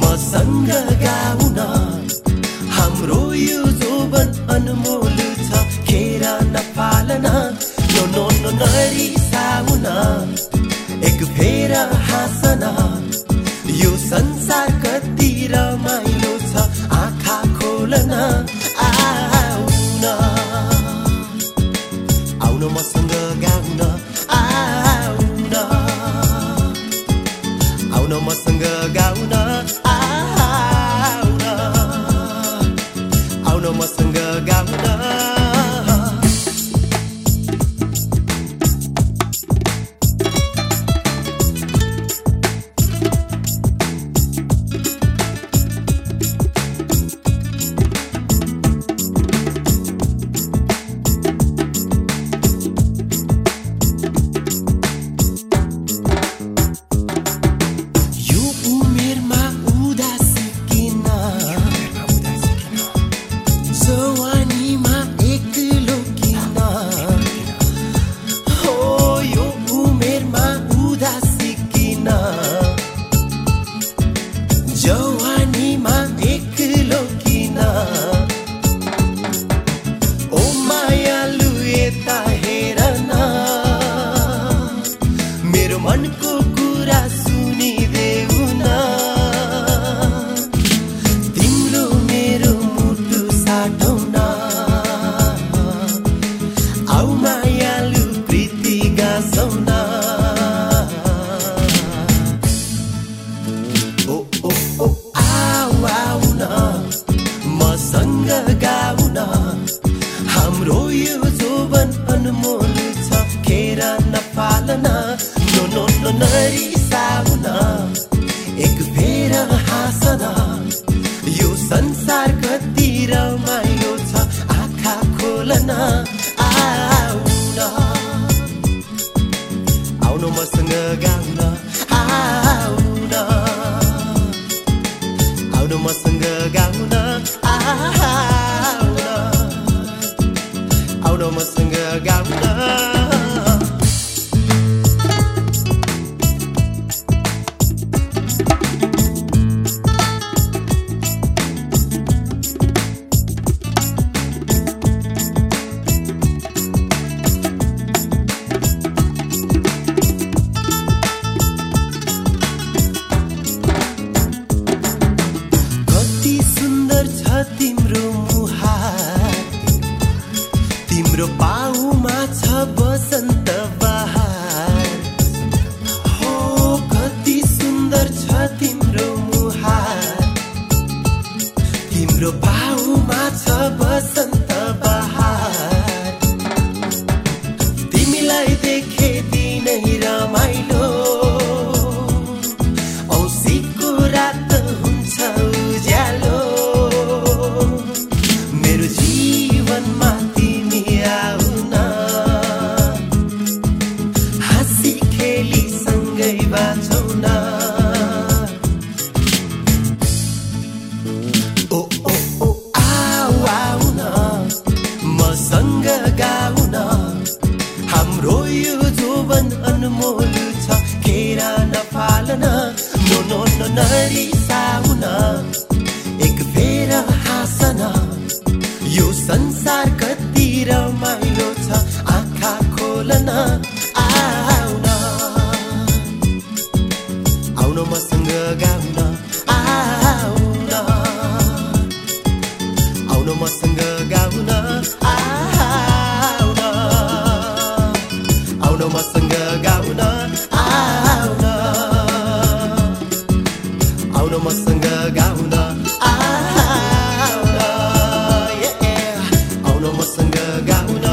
मसँग गाउन हाम्रो यो जोबन अनमोल संसार कति रमाइलो छ आँखा खोलन आउन। आउन मसँग गाउन आउन। आउन मसँग गाउन आउन। आउन मसँग गाउन। so I छ खेर नपालन नो नो नो नरिसाउन एक फेर हाँसन यो संसार कति रमाइलो छ आँखा खोलन आउन। आउन मसँग गाउन आउन। आउन मसँग गाउन आउन। आउन मसँग गाउन। पाउमा छ बसन्त बहार। हो कति सुन्दर छ तिम्रो मुहार। तिम्रो पाउमा छ बसन्त अनमोल छ खेर नपालन नो नो नो नरिसाउन एक फेर हाँसन यो संसार कति रमाइलो। Gauna.